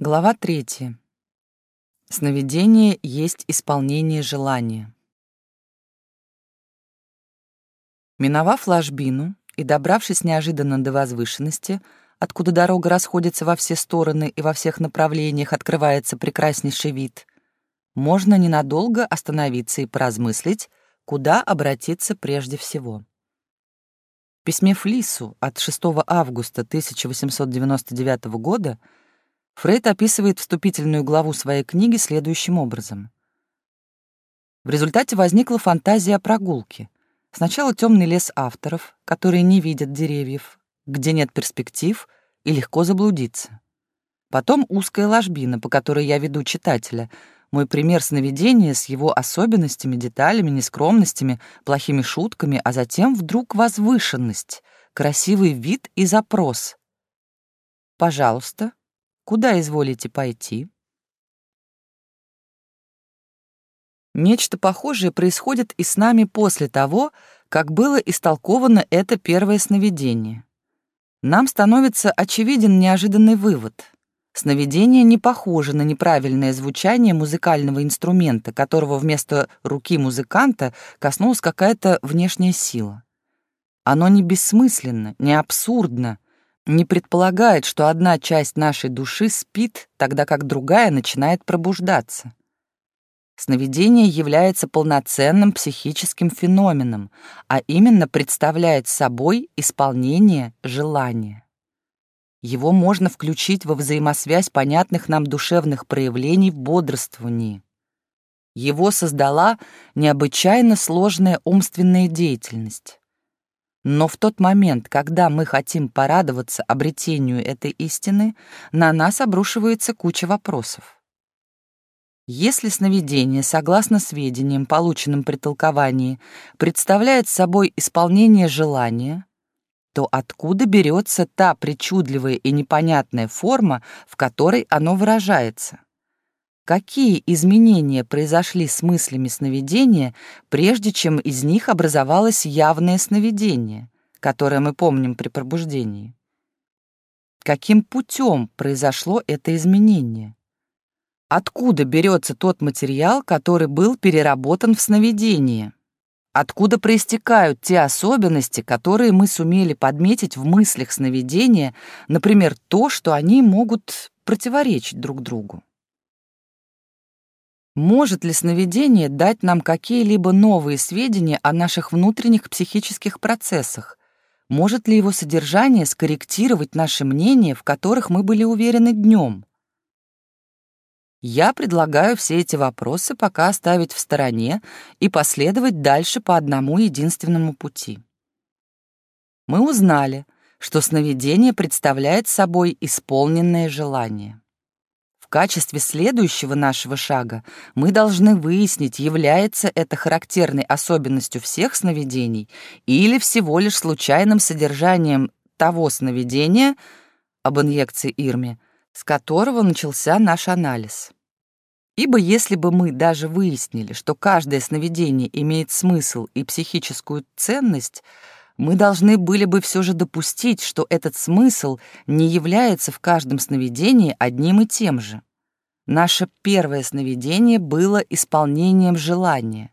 Глава третья. Сновидение есть исполнение желания. Миновав ложбину и добравшись неожиданно до возвышенности, откуда дорога расходится во все стороны и во всех направлениях открывается прекраснейший вид, можно ненадолго остановиться и поразмыслить, куда обратиться прежде всего. В письме Флису от 6 августа 1899 года Фрейд описывает вступительную главу своей книги следующим образом. В результате возникла фантазия о прогулке. Сначала темный лес авторов, которые не видят деревьев, где нет перспектив и легко заблудиться. Потом узкая ложбина, по которой я веду читателя, мой пример сновидения с его особенностями, деталями, нескромностями, плохими шутками, а затем вдруг возвышенность, красивый вид и запрос. Пожалуйста, Куда изволите пойти?» Нечто похожее происходит и с нами после того, как было истолковано это первое сновидение. Нам становится очевиден неожиданный вывод. Сновидение не похоже на неправильное звучание музыкального инструмента, которого вместо руки музыканта коснулась какая-то внешняя сила. Оно не бессмысленно, не абсурдно, не предполагает, что одна часть нашей души спит, тогда как другая начинает пробуждаться. Сновидение является полноценным психическим феноменом, а именно представляет собой исполнение желания. Его можно включить во взаимосвязь понятных нам душевных проявлений в бодрствовании. Его создала необычайно сложная умственная деятельность. Но в тот момент, когда мы хотим порадоваться обретению этой истины, на нас обрушивается куча вопросов. Если сновидение, согласно сведениям, полученным при толковании, представляет собой исполнение желания, то откуда берется та причудливая и непонятная форма, в которой оно выражается? Какие изменения произошли с мыслями сновидения, прежде чем из них образовалось явное сновидение, которое мы помним при пробуждении. Каким путем произошло это изменение? Откуда берется тот материал, который был переработан в сновидении? Откуда проистекают те особенности, которые мы сумели подметить в мыслях сновидения, например, то, что они могут противоречить друг другу? Может ли сновидение дать нам какие-либо новые сведения о наших внутренних психических процессах? Может ли его содержание скорректировать наши мнения, в которых мы были уверены днем? Я предлагаю все эти вопросы пока оставить в стороне и последовать дальше по одному единственному пути. Мы узнали, что сновидение представляет собой исполненное желание. В качестве следующего нашего шага мы должны выяснить, является это характерной особенностью всех сновидений или всего лишь случайным содержанием того сновидения об инъекции Ирме, с которого начался наш анализ. Ибо если бы мы даже выяснили, что каждое сновидение имеет смысл и психическую ценность, мы должны были бы все же допустить, что этот смысл не является в каждом сновидении одним и тем же. Наше первое сновидение было исполнением желания.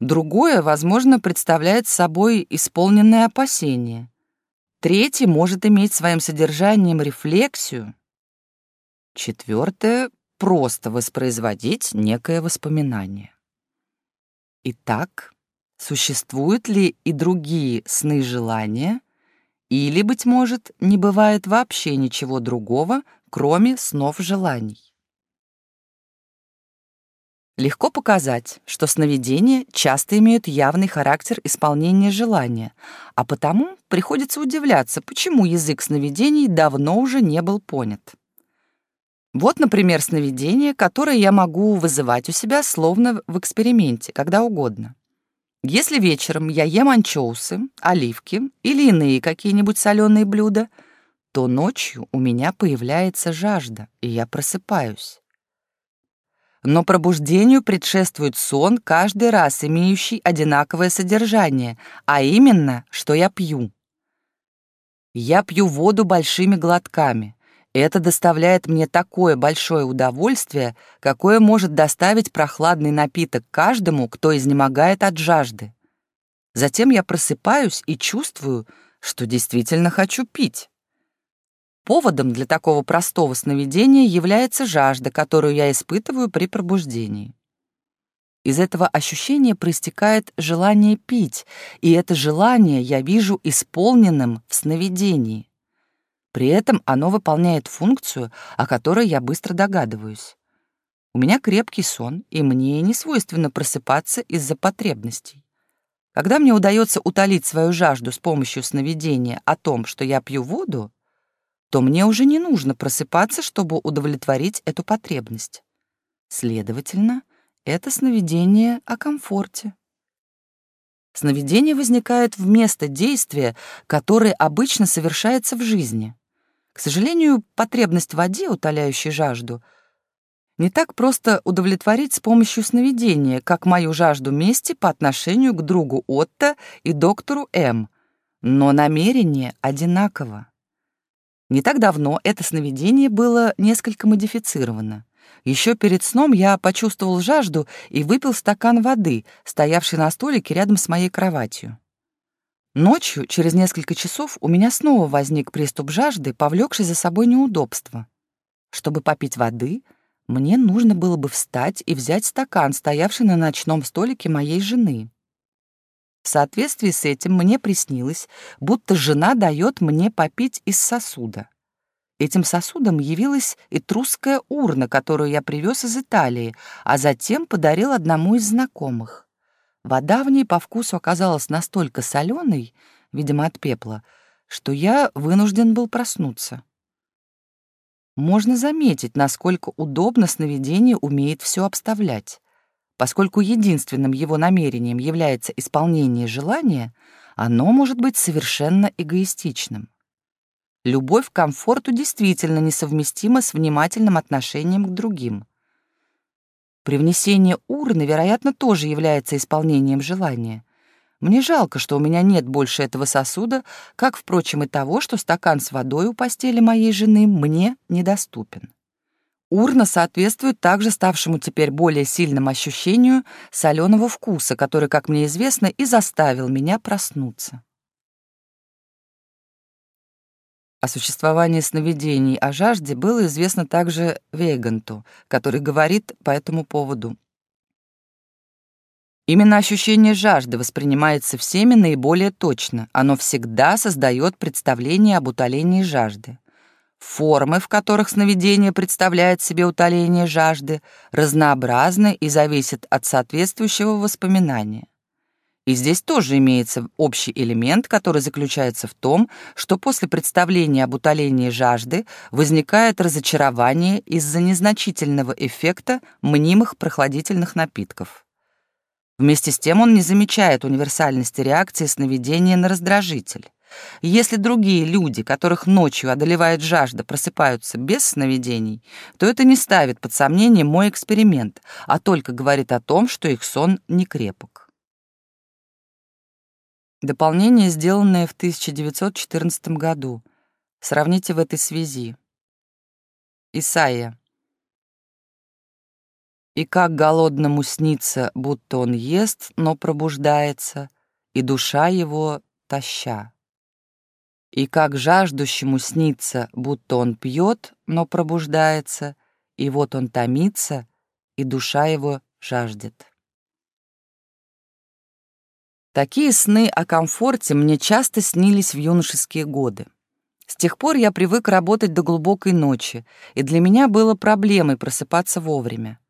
Другое, возможно, представляет собой исполненное опасение. Третье может иметь своим содержанием рефлексию. Четвертое — просто воспроизводить некое воспоминание. Итак, Существуют ли и другие сны желания, или, быть может, не бывает вообще ничего другого, кроме снов желаний? Легко показать, что сновидения часто имеют явный характер исполнения желания, а потому приходится удивляться, почему язык сновидений давно уже не был понят. Вот, например, сновидение, которое я могу вызывать у себя словно в эксперименте, когда угодно. Если вечером я ем анчоусы, оливки или иные какие-нибудь соленые блюда, то ночью у меня появляется жажда, и я просыпаюсь. Но пробуждению предшествует сон, каждый раз имеющий одинаковое содержание, а именно, что я пью. Я пью воду большими глотками. Это доставляет мне такое большое удовольствие, какое может доставить прохладный напиток каждому, кто изнемогает от жажды. Затем я просыпаюсь и чувствую, что действительно хочу пить. Поводом для такого простого сновидения является жажда, которую я испытываю при пробуждении. Из этого ощущения проистекает желание пить, и это желание я вижу исполненным в сновидении. При этом оно выполняет функцию, о которой я быстро догадываюсь. У меня крепкий сон, и мне не свойственно просыпаться из-за потребностей. Когда мне удается утолить свою жажду с помощью сновидения о том, что я пью воду, то мне уже не нужно просыпаться, чтобы удовлетворить эту потребность. Следовательно, это сновидение о комфорте. Сновидение возникает вместо действия, которое обычно совершается в жизни. К сожалению, потребность в воде, утоляющей жажду, не так просто удовлетворить с помощью сновидения, как мою жажду мести по отношению к другу Отто и доктору М, но намерение одинаково. Не так давно это сновидение было несколько модифицировано. Еще перед сном я почувствовал жажду и выпил стакан воды, стоявший на столике рядом с моей кроватью. Ночью, через несколько часов, у меня снова возник приступ жажды, повлекший за собой неудобство. Чтобы попить воды, мне нужно было бы встать и взять стакан, стоявший на ночном столике моей жены. В соответствии с этим мне приснилось, будто жена дает мне попить из сосуда. Этим сосудом явилась этрусская урна, которую я привез из Италии, а затем подарил одному из знакомых. Вода в ней по вкусу оказалась настолько соленой, видимо, от пепла, что я вынужден был проснуться. Можно заметить, насколько удобно сновидение умеет все обставлять. Поскольку единственным его намерением является исполнение желания, оно может быть совершенно эгоистичным. Любовь к комфорту действительно несовместима с внимательным отношением к другим. Привнесение урны, вероятно, тоже является исполнением желания. Мне жалко, что у меня нет больше этого сосуда, как, впрочем, и того, что стакан с водой у постели моей жены мне недоступен. Урна соответствует также ставшему теперь более сильному ощущению соленого вкуса, который, как мне известно, и заставил меня проснуться. О существовании сновидений о жажде было известно также Вейганту, который говорит по этому поводу. Именно ощущение жажды воспринимается всеми наиболее точно. Оно всегда создает представление об утолении жажды. Формы, в которых сновидение представляет себе утоление жажды, разнообразны и зависят от соответствующего воспоминания. И здесь тоже имеется общий элемент, который заключается в том, что после представления об утолении жажды возникает разочарование из-за незначительного эффекта мнимых прохладительных напитков. Вместе с тем он не замечает универсальности реакции сновидения на раздражитель. Если другие люди, которых ночью одолевает жажда, просыпаются без сновидений, то это не ставит под сомнение мой эксперимент, а только говорит о том, что их сон не крепок. Дополнение, сделанное в 1914 году. Сравните в этой связи. Исайя. «И как голодному снится, будто он ест, но пробуждается, и душа его таща. И как жаждущему снится, будто он пьет, но пробуждается, и вот он томится, и душа его жаждет». Такие сны о комфорте мне часто снились в юношеские годы. С тех пор я привык работать до глубокой ночи, и для меня было проблемой просыпаться вовремя.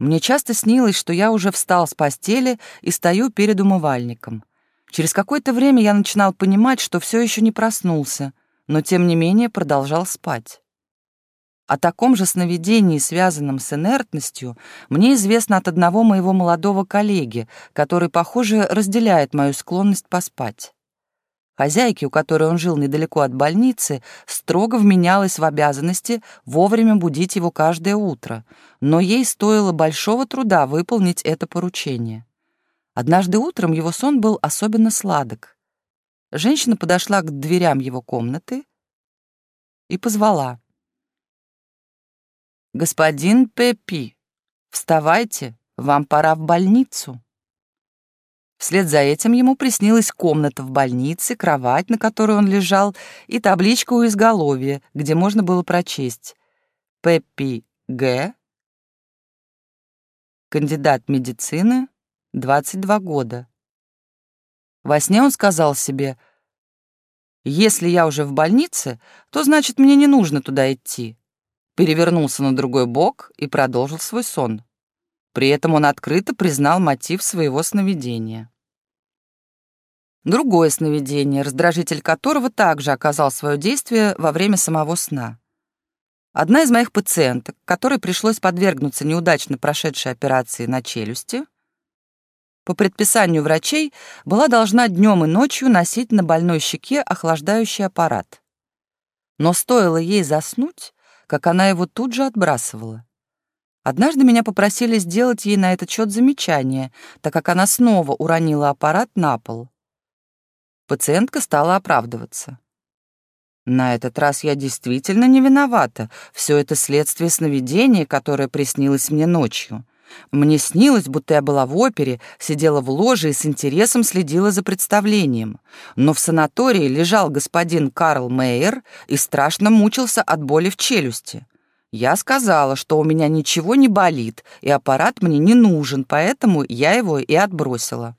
Мне часто снилось, что я уже встал с постели и стою перед умывальником. Через какое-то время я начинал понимать, что все еще не проснулся, но тем не менее продолжал спать. О таком же сновидении, связанном с инертностью, мне известно от одного моего молодого коллеги, который, похоже, разделяет мою склонность поспать. Хозяйке, у которой он жил недалеко от больницы, строго вменялось в обязанности вовремя будить его каждое утро, но ей стоило большого труда выполнить это поручение. Однажды утром его сон был особенно сладок. Женщина подошла к дверям его комнаты и позвала. «Господин Пеппи, вставайте, вам пора в больницу». Вслед за этим ему приснилась комната в больнице, кровать, на которой он лежал, и табличка у изголовья, где можно было прочесть «Пеппи Г. Кандидат медицины, 22 года». Во сне он сказал себе «Если я уже в больнице, то значит мне не нужно туда идти». Перевернулся на другой бок и продолжил свой сон. При этом он открыто признал мотив своего сновидения. Другое сновидение, раздражитель которого также оказал свое действие во время самого сна. Одна из моих пациенток, которой пришлось подвергнуться неудачно прошедшей операции на челюсти, по предписанию врачей была должна днем и ночью носить на больной щеке охлаждающий аппарат. Но стоило ей заснуть, как она его тут же отбрасывала. Однажды меня попросили сделать ей на этот счет замечание, так как она снова уронила аппарат на пол. Пациентка стала оправдываться. На этот раз я действительно не виновата. Все это следствие сновидения, которое приснилось мне ночью. Мне снилось, будто я была в опере, сидела в ложе и с интересом следила за представлением. Но в санатории лежал господин Карл Мейер и страшно мучился от боли в челюсти. Я сказала, что у меня ничего не болит, и аппарат мне не нужен, поэтому я его и отбросила.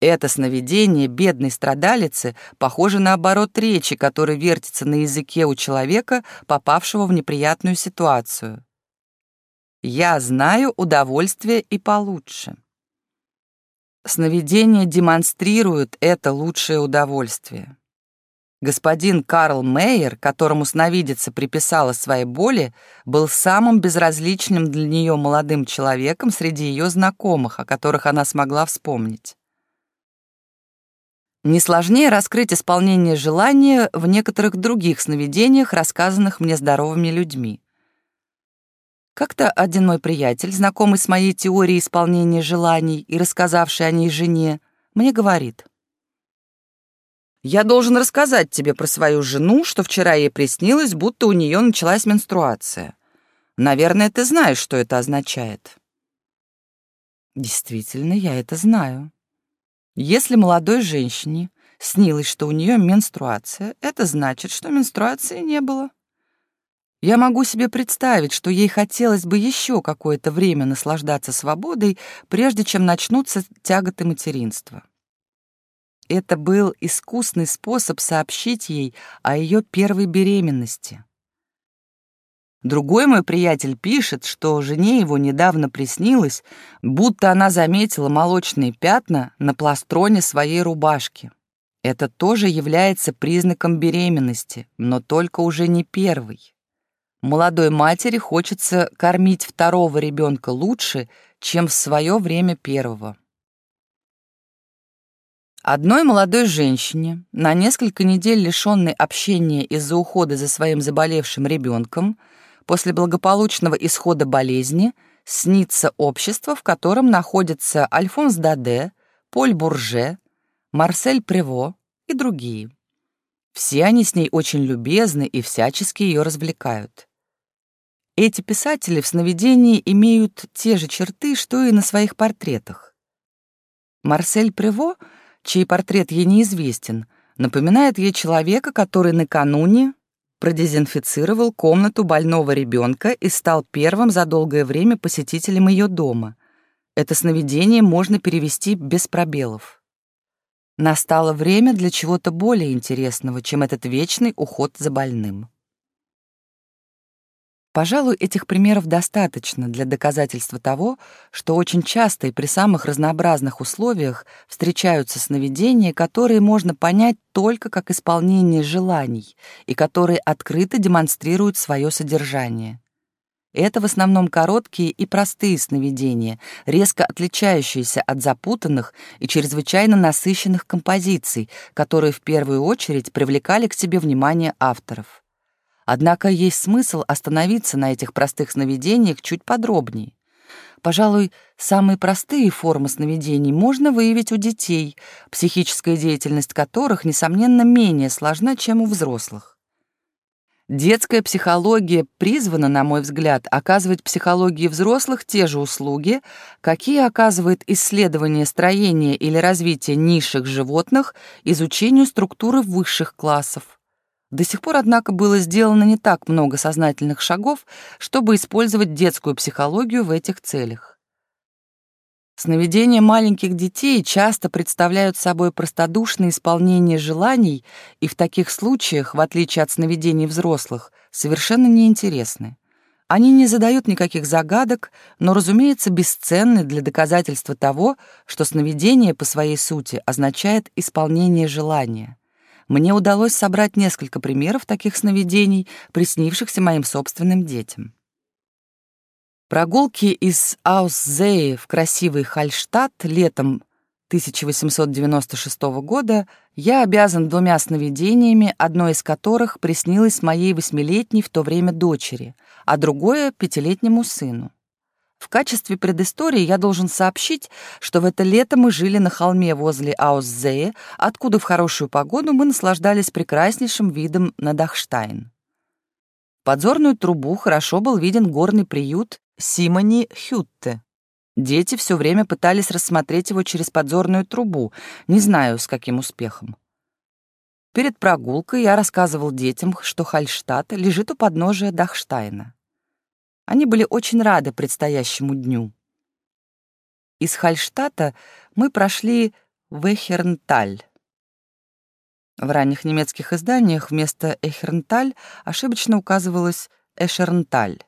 Это сновидение бедной страдалицы похоже на оборот речи, который вертится на языке у человека, попавшего в неприятную ситуацию. Я знаю удовольствие и получше. Сновидение демонстрирует это лучшее удовольствие. Господин Карл Мейер, которому сновидица приписала свои боли, был самым безразличным для нее молодым человеком среди ее знакомых, о которых она смогла вспомнить. Не сложнее раскрыть исполнение желания в некоторых других сновидениях, рассказанных мне здоровыми людьми. Как-то один мой приятель, знакомый с моей теорией исполнения желаний и рассказавший о ней жене, мне говорит. «Я должен рассказать тебе про свою жену, что вчера ей приснилось, будто у нее началась менструация. Наверное, ты знаешь, что это означает». Действительно, я это знаю. Если молодой женщине снилось, что у нее менструация, это значит, что менструации не было. Я могу себе представить, что ей хотелось бы еще какое-то время наслаждаться свободой, прежде чем начнутся тяготы материнства. Это был искусный способ сообщить ей о ее первой беременности. Другой мой приятель пишет, что жене его недавно приснилось, будто она заметила молочные пятна на пластроне своей рубашки. Это тоже является признаком беременности, но только уже не первый молодой матери хочется кормить второго ребенка лучше, чем в свое время первого. Одной молодой женщине, на несколько недель лишенной общения из-за ухода за своим заболевшим ребенком, после благополучного исхода болезни, снится общество, в котором находятся Альфонс Даде, Поль Бурже, Марсель Прево и другие. Все они с ней очень любезны и всячески ее развлекают. Эти писатели в сновидении имеют те же черты, что и на своих портретах. Марсель Прево, чей портрет ей неизвестен, напоминает ей человека, который накануне продезинфицировал комнату больного ребенка и стал первым за долгое время посетителем ее дома. Это сновидение можно перевести без пробелов. Настало время для чего-то более интересного, чем этот вечный уход за больным. Пожалуй, этих примеров достаточно для доказательства того, что очень часто и при самых разнообразных условиях встречаются сновидения, которые можно понять только как исполнение желаний и которые открыто демонстрируют свое содержание. Это в основном короткие и простые сновидения, резко отличающиеся от запутанных и чрезвычайно насыщенных композиций, которые в первую очередь привлекали к себе внимание авторов. Однако есть смысл остановиться на этих простых сновидениях чуть подробнее. Пожалуй, самые простые формы сновидений можно выявить у детей, психическая деятельность которых, несомненно, менее сложна, чем у взрослых. Детская психология призвана, на мой взгляд, оказывать психологии взрослых те же услуги, какие оказывает исследование строения или развития низших животных изучению структуры высших классов. До сих пор, однако, было сделано не так много сознательных шагов, чтобы использовать детскую психологию в этих целях. Сновидения маленьких детей часто представляют собой простодушное исполнение желаний и в таких случаях, в отличие от сновидений взрослых, совершенно неинтересны. Они не задают никаких загадок, но, разумеется, бесценны для доказательства того, что сновидение по своей сути означает исполнение желания. Мне удалось собрать несколько примеров таких сновидений, приснившихся моим собственным детям. Прогулки из Аусзее в красивый Хальштадт летом 1896 года я обязан двумя сновидениями, одно из которых приснилось моей восьмилетней в то время дочери, а другое — пятилетнему сыну. В качестве предыстории я должен сообщить, что в это лето мы жили на холме возле Аусзее, откуда в хорошую погоду мы наслаждались прекраснейшим видом на Дахштайн. Подзорную трубу хорошо был виден горный приют Симони Хютте. Дети все время пытались рассмотреть его через подзорную трубу, не знаю, с каким успехом. Перед прогулкой я рассказывал детям, что Хальштадт лежит у подножия Дахштайна. Они были очень рады предстоящему дню. Из Хальштадта мы прошли в Эхернталь. В ранних немецких изданиях вместо Эхернталь ошибочно указывалось Эшернталь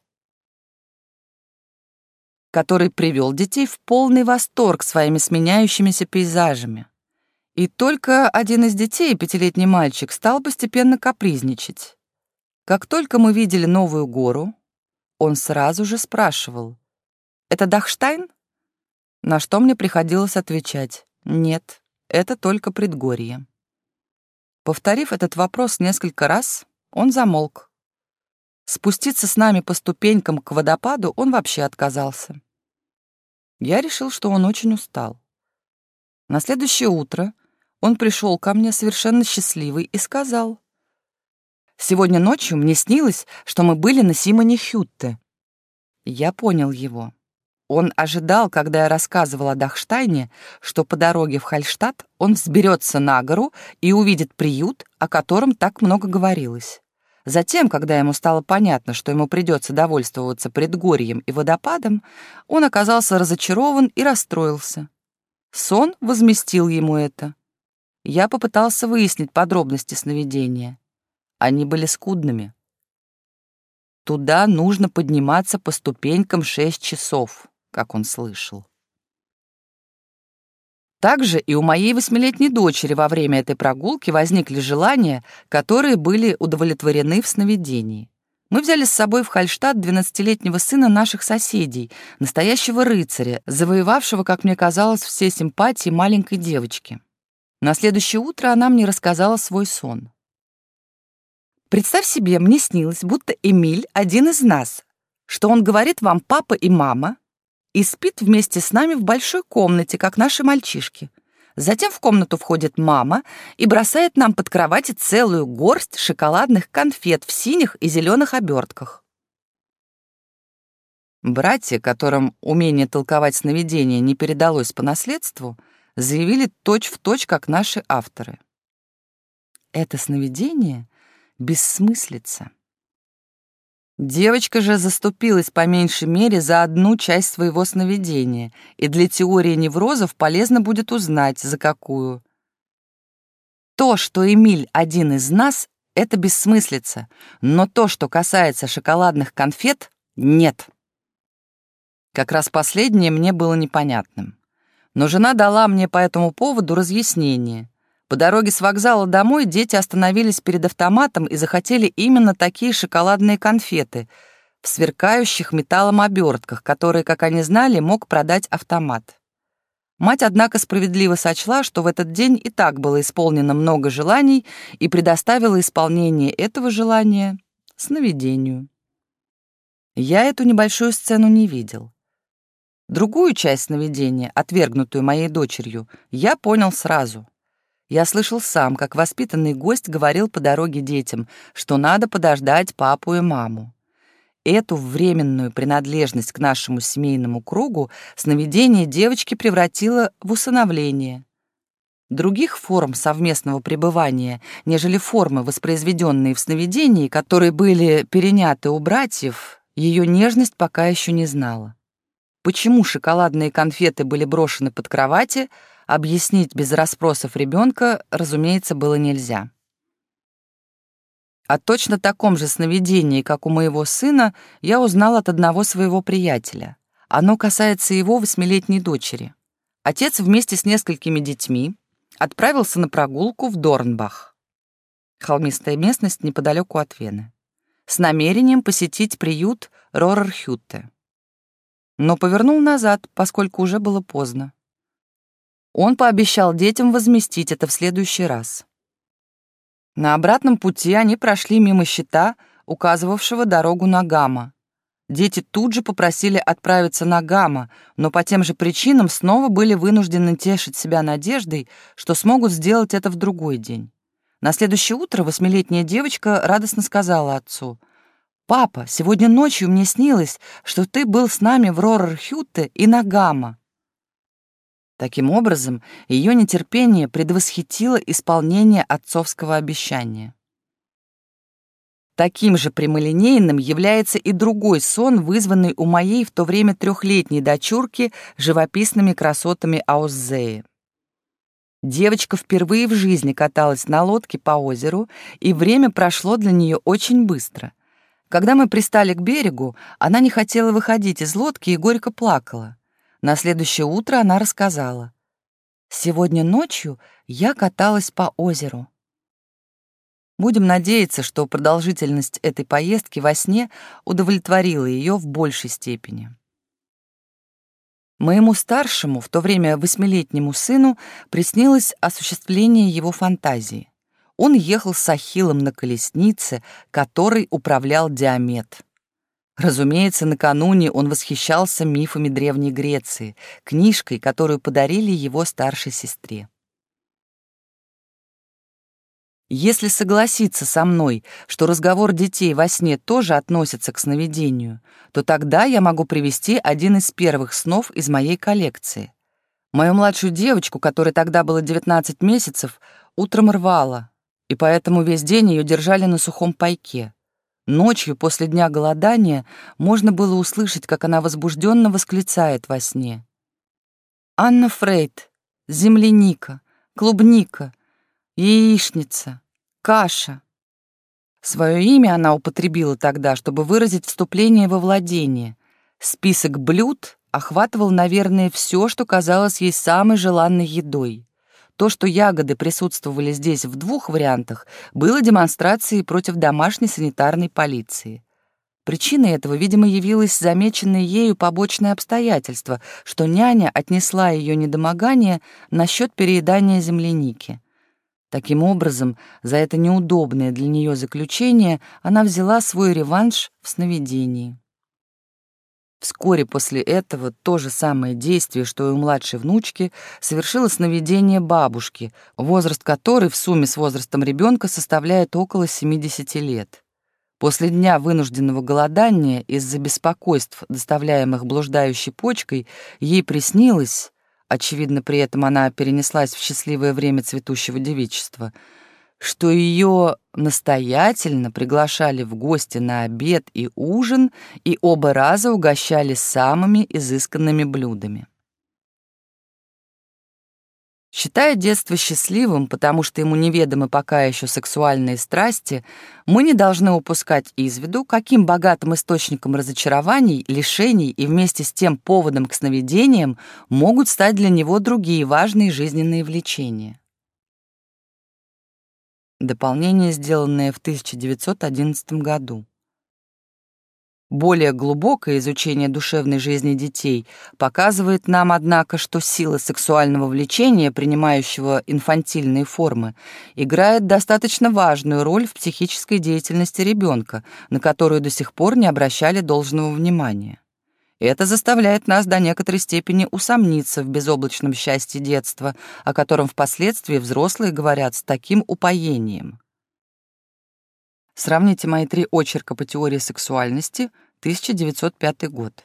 который привел детей в полный восторг своими сменяющимися пейзажами. И только один из детей, пятилетний мальчик, стал постепенно капризничать. Как только мы видели новую гору, он сразу же спрашивал, «Это Дахштайн?» На что мне приходилось отвечать, «Нет, это только предгорье». Повторив этот вопрос несколько раз, он замолк. Спуститься с нами по ступенькам к водопаду он вообще отказался. Я решил, что он очень устал. На следующее утро он пришел ко мне совершенно счастливый и сказал, «Сегодня ночью мне снилось, что мы были на Симоне Хютте». Я понял его. Он ожидал, когда я рассказывал о Дахштайне, что по дороге в Хальштадт он взберется на гору и увидит приют, о котором так много говорилось. Затем, когда ему стало понятно, что ему придется довольствоваться предгорьем и водопадом, он оказался разочарован и расстроился. Сон возместил ему это. Я попытался выяснить подробности сновидения. Они были скудными. Туда нужно подниматься по ступенькам шесть часов, как он слышал. Также и у моей восьмилетней дочери во время этой прогулки возникли желания, которые были удовлетворены в сновидении. Мы взяли с собой в Хальштадт двенадцатилетнего сына наших соседей, настоящего рыцаря, завоевавшего, как мне казалось, все симпатии маленькой девочки. На следующее утро она мне рассказала свой сон. «Представь себе, мне снилось, будто Эмиль один из нас, что он говорит вам папа и мама, и спит вместе с нами в большой комнате, как наши мальчишки. Затем в комнату входит мама и бросает нам под кровати целую горсть шоколадных конфет в синих и зеленых обертках. Братья, которым умение толковать сновидения не передалось по наследству, заявили точь-в-точь, точь, как наши авторы. Это сновидение — бессмыслица. Девочка же заступилась по меньшей мере за одну часть своего сновидения, и для теории неврозов полезно будет узнать, за какую. То, что Эмиль один из нас, это бессмыслица, но то, что касается шоколадных конфет, нет. Как раз последнее мне было непонятным. Но жена дала мне по этому поводу разъяснение. По дороге с вокзала домой дети остановились перед автоматом и захотели именно такие шоколадные конфеты в сверкающих металлом обертках, которые, как они знали, мог продать автомат. Мать, однако, справедливо сочла, что в этот день и так было исполнено много желаний и предоставила исполнение этого желания сновидению. Я эту небольшую сцену не видел. Другую часть сновидения, отвергнутую моей дочерью, я понял сразу — Я слышал сам, как воспитанный гость говорил по дороге детям, что надо подождать папу и маму. Эту временную принадлежность к нашему семейному кругу сновидение девочки превратило в усыновление. Других форм совместного пребывания, нежели формы, воспроизведенные в сновидении, которые были переняты у братьев, ее нежность пока еще не знала. Почему шоколадные конфеты были брошены под кровати, объяснить без расспросов ребенка, разумеется, было нельзя. О точно таком же сновидении, как у моего сына, я узнал от одного своего приятеля. Оно касается его восьмилетней дочери. Отец вместе с несколькими детьми отправился на прогулку в Дорнбах, холмистая местность неподалеку от Вены, с намерением посетить приют Рорерхютте. Но повернул назад, поскольку уже было поздно. Он пообещал детям возместить это в следующий раз. На обратном пути они прошли мимо щита, указывавшего дорогу на Гамма. Дети тут же попросили отправиться на Гамма, но по тем же причинам снова были вынуждены тешить себя надеждой, что смогут сделать это в другой день. На следующее утро восьмилетняя девочка радостно сказала отцу, «Папа, сегодня ночью мне снилось, что ты был с нами в Рорерхюте и на Гамма». Таким образом, ее нетерпение предвосхитило исполнение отцовского обещания. Таким же прямолинейным является и другой сон, вызванный у моей в то время трехлетней дочурки живописными красотами Ауззеи. Девочка впервые в жизни каталась на лодке по озеру, и время прошло для нее очень быстро. Когда мы пристали к берегу, она не хотела выходить из лодки и горько плакала. На следующее утро она рассказала. «Сегодня ночью я каталась по озеру». Будем надеяться, что продолжительность этой поездки во сне удовлетворила ее в большей степени. Моему старшему, в то время восьмилетнему сыну, приснилось осуществление его фантазии. Он ехал с Ахиллом на колеснице, которой управлял Диамет. Разумеется, накануне он восхищался мифами Древней Греции, книжкой, которую подарили его старшей сестре. Если согласиться со мной, что разговор детей во сне тоже относится к сновидению, то тогда я могу привести один из первых снов из моей коллекции. Мою младшую девочку, которой тогда было 19 месяцев, утром рвало, и поэтому весь день ее держали на сухом пайке. Ночью, после дня голодания, можно было услышать, как она возбужденно восклицает во сне. «Анна Фрейд, земляника, клубника, яичница, каша». Свое имя она употребила тогда, чтобы выразить вступление во владение. Список блюд охватывал, наверное, все, что казалось ей самой желанной едой. То, что ягоды присутствовали здесь в двух вариантах, было демонстрацией против домашней санитарной полиции. Причиной этого, видимо, явилось замеченное ею побочное обстоятельство, что няня отнесла ее недомогание насчет переедания земляники. Таким образом, за это неудобное для нее заключение она взяла свой реванш в сновидении. Вскоре после этого то же самое действие, что и у младшей внучки, совершило сновидение бабушки, возраст которой в сумме с возрастом ребенка составляет около 70 лет. После дня вынужденного голодания из-за беспокойств, доставляемых блуждающей почкой, ей приснилось, очевидно, при этом она перенеслась в счастливое время цветущего девичества — что ее настоятельно приглашали в гости на обед и ужин и оба раза угощали самыми изысканными блюдами. Считая детство счастливым, потому что ему неведомы пока еще сексуальные страсти, мы не должны упускать из виду, каким богатым источником разочарований, лишений и вместе с тем поводом к сновидениям могут стать для него другие важные жизненные влечения. Дополнение, сделанное в 1911 году. Более глубокое изучение душевной жизни детей показывает нам, однако, что сила сексуального влечения, принимающего инфантильные формы, играет достаточно важную роль в психической деятельности ребенка, на которую до сих пор не обращали должного внимания. Это заставляет нас до некоторой степени усомниться в безоблачном счастье детства, о котором впоследствии взрослые говорят с таким упоением. Сравните мои три очерка по теории сексуальности, 1905 год.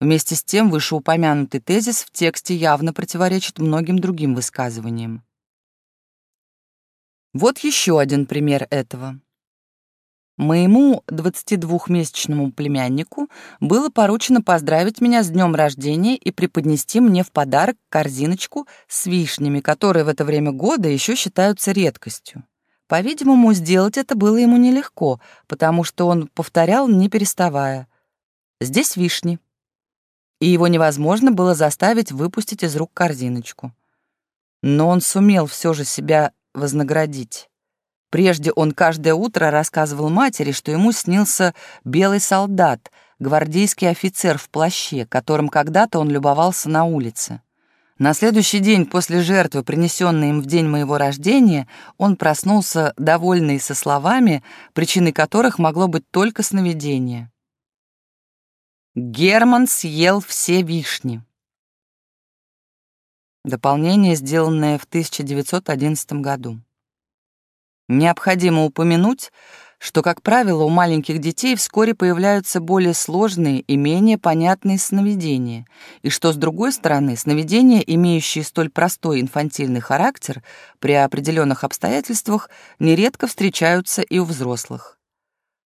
Вместе с тем вышеупомянутый тезис в тексте явно противоречит многим другим высказываниям. Вот еще один пример этого. Моему 22-месячному племяннику было поручено поздравить меня с днем рождения и преподнести мне в подарок корзиночку с вишнями, которые в это время года еще считаются редкостью. По-видимому, сделать это было ему нелегко, потому что он повторял, не переставая. «Здесь вишни». И его невозможно было заставить выпустить из рук корзиночку. Но он сумел все же себя вознаградить. Прежде он каждое утро рассказывал матери, что ему снился белый солдат, гвардейский офицер в плаще, которым когда-то он любовался на улице. На следующий день после жертвы, принесенной им в день моего рождения, он проснулся, довольный со словами, причиной которых могло быть только сновидение. Герман съел все вишни. Дополнение, сделанное в 1911 году. Необходимо упомянуть, что, как правило, у маленьких детей вскоре появляются более сложные и менее понятные сновидения, и что, с другой стороны, сновидения, имеющие столь простой инфантильный характер, при определенных обстоятельствах нередко встречаются и у взрослых.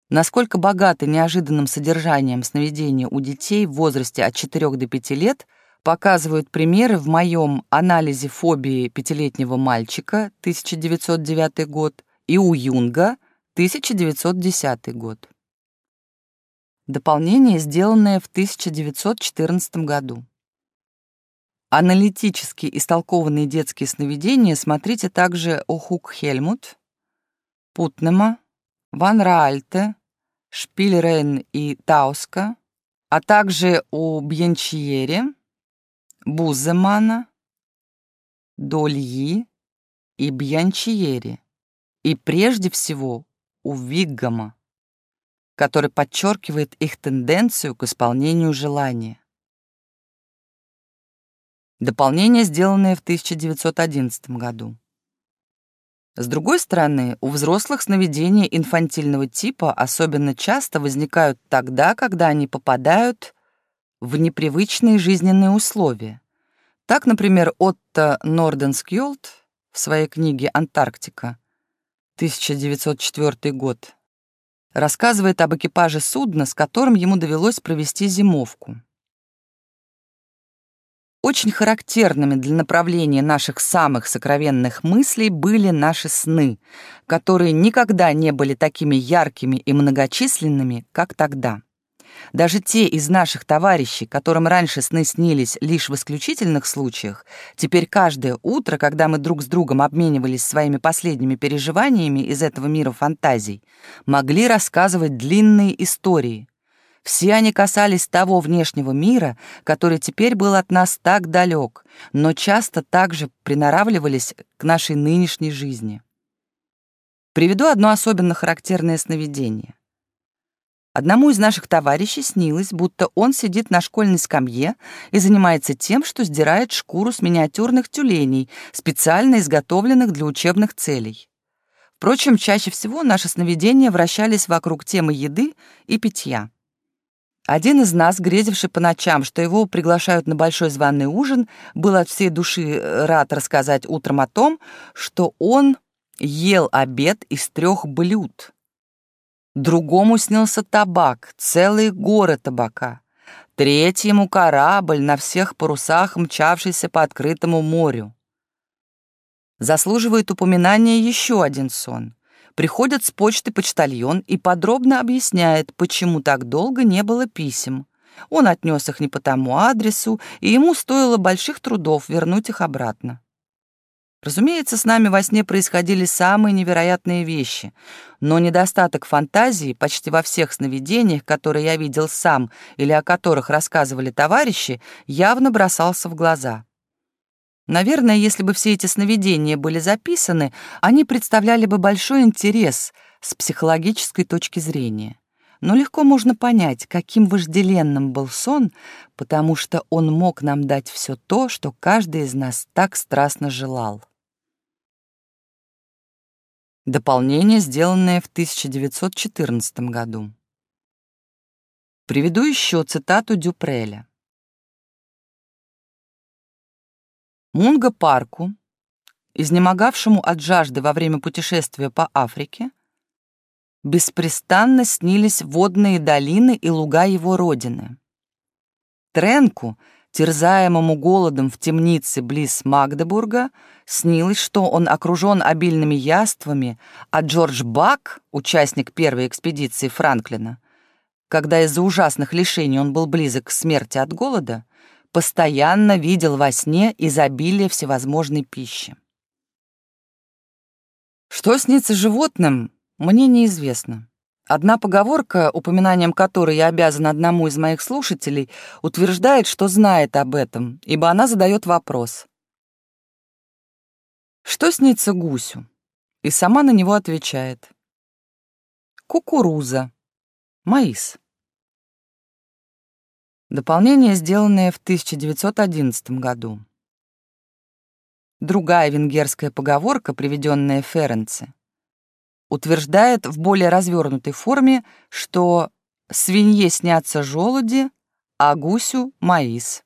Насколько богаты неожиданным содержанием сновидения у детей в возрасте от 4 до 5 лет – показывают примеры в моем анализе фобии пятилетнего мальчика 1909 год и у Юнга 1910 год. Дополнение, сделанное в 1914 году. Аналитически истолкованные детские сновидения смотрите также у Хук Хельмут, Путнема, Ван Раальте, Шпильрейн и Тауска, а также у Бьенчиери, Буземана, Дольи и Бьянчиери и прежде всего у Виггама, который подчеркивает их тенденцию к исполнению желания. Дополнение, сделанное в 1911 году. С другой стороны, у взрослых сновидения инфантильного типа особенно часто возникают тогда, когда они попадают в непривычные жизненные условия. Так, например, Отто Норденскьолд в своей книге «Антарктика» 1904 год, рассказывает об экипаже судна, с которым ему довелось провести зимовку. Очень характерными для направления наших самых сокровенных мыслей были наши сны, которые никогда не были такими яркими и многочисленными, как тогда. Даже те из наших товарищей, которым раньше сны снились лишь в исключительных случаях, теперь каждое утро, когда мы друг с другом обменивались своими последними переживаниями из этого мира фантазий, могли рассказывать длинные истории. Все они касались того внешнего мира, который теперь был от нас так далек, но часто также приноравливались к нашей нынешней жизни. Приведу одно особенно характерное сновидение. Одному из наших товарищей снилось, будто он сидит на школьной скамье и занимается тем, что сдирает шкуру с миниатюрных тюленей, специально изготовленных для учебных целей. Впрочем, чаще всего наши сновидения вращались вокруг темы еды и питья. Один из нас, грезивший по ночам, что его приглашают на большой званый ужин, был от всей души э, рад рассказать утром о том, что он ел обед из трех блюд Другому снился табак, целые горы табака. Третьему корабль на всех парусах, мчавшийся по открытому морю. Заслуживает упоминания еще один сон. Приходит с почты почтальон и подробно объясняет, почему так долго не было писем. Он отнес их не по тому адресу, и ему стоило больших трудов вернуть их обратно. Разумеется, с нами во сне происходили самые невероятные вещи, но недостаток фантазии почти во всех сновидениях, которые я видел сам или о которых рассказывали товарищи, явно бросался в глаза. Наверное, если бы все эти сновидения были записаны, они представляли бы большой интерес с психологической точки зрения. но легко можно понять, каким вожделенным был сон, потому что он мог нам дать все то, что каждый из нас так страстно желал. Дополнение, сделанное в 1914 году. Приведу еще цитату Дюпреля. Мунго Парку, изнемогавшему от жажды во время путешествия по Африке, беспрестанно снились водные долины и луга его родины. Тренку, терзаемому голодом в темнице близ Магдебурга, снилось, что он окружен обильными яствами, а Джордж Бак, участник первой экспедиции Франклина, когда из-за ужасных лишений он был близок к смерти от голода, постоянно видел во сне изобилие всевозможной пищи. Что снится животным, мне неизвестно. Одна поговорка, упоминанием которой я обязан одному из моих слушателей, утверждает, что знает об этом, ибо она задает вопрос. Что снится гусю? И сама на него отвечает. Кукуруза. Маис. Дополнение, сделанное в 1911 году. Другая венгерская поговорка, приведенная Ференце, утверждает в более развернутой форме, что свинье снятся желуди, а гусю — маис.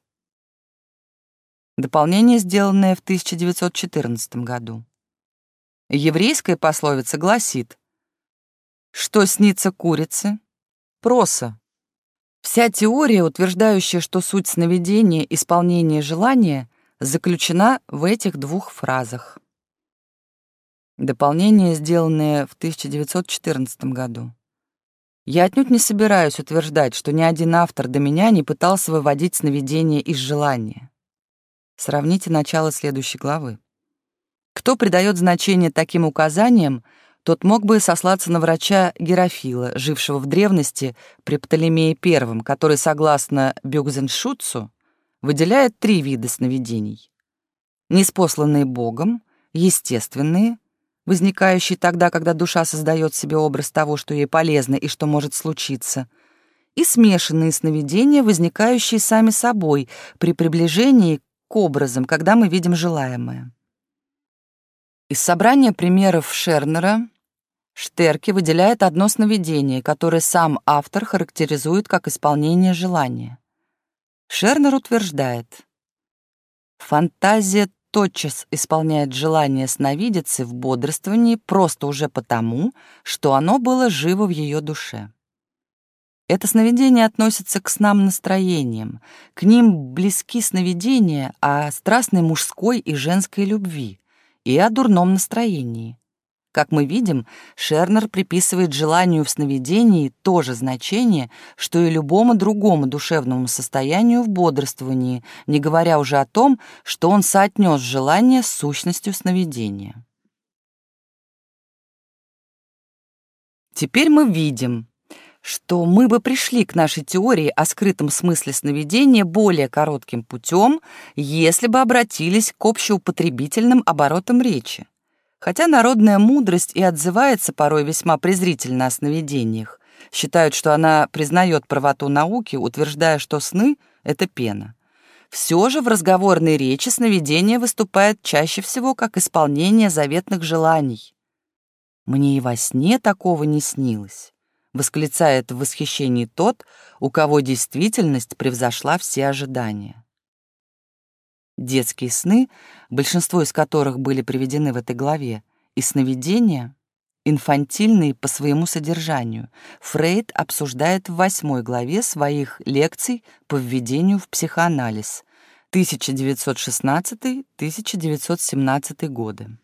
Дополнение, сделанное в 1914 году. Еврейская пословица гласит, что снится курице? Проса. Вся теория, утверждающая, что суть сновидения — исполнение желания, заключена в этих двух фразах. Дополнение, сделанное в 1914 году. Я отнюдь не собираюсь утверждать, что ни один автор до меня не пытался выводить сновидение из желания. Сравните начало следующей главы. Кто придает значение таким указаниям, тот мог бы сослаться на врача Герофила, жившего в древности при Птолемее I, который, согласно Бюгзеншутцу, выделяет три вида сновидений. Неспосланные Богом, естественные возникающий тогда, когда душа создает себе образ того, что ей полезно и что может случиться, и смешанные сновидения, возникающие сами собой при приближении к образам, когда мы видим желаемое. Из собрания примеров Шернера Штерке выделяет одно сновидение, которое сам автор характеризует как исполнение желания. Шернер утверждает, «Фантазия тотчас исполняет желание сновидицы в бодрствовании просто уже потому, что оно было живо в ее душе. Это сновидение относится к снам настроениям, к ним близки сновидения о страстной мужской и женской любви и о дурном настроении. Как мы видим, Шернер приписывает желанию в сновидении то же значение, что и любому другому душевному состоянию в бодрствовании, не говоря уже о том, что он соотнес желание с сущностью сновидения. Теперь мы видим, что мы бы пришли к нашей теории о скрытом смысле сновидения более коротким путем, если бы обратились к общеупотребительным оборотам речи. Хотя народная мудрость и отзывается порой весьма презрительно о сновидениях, считают, что она признает правоту науки, утверждая, что сны — это пена. Все же в разговорной речи сновидение выступает чаще всего как исполнение заветных желаний. «Мне и во сне такого не снилось», — восклицает в восхищении тот, у кого действительность превзошла все ожидания. Детские сны, большинство из которых были приведены в этой главе, и сновидения, инфантильные по своему содержанию, Фрейд обсуждает в восьмой главе своих лекций по введению в психоанализ 1916-1917 годы.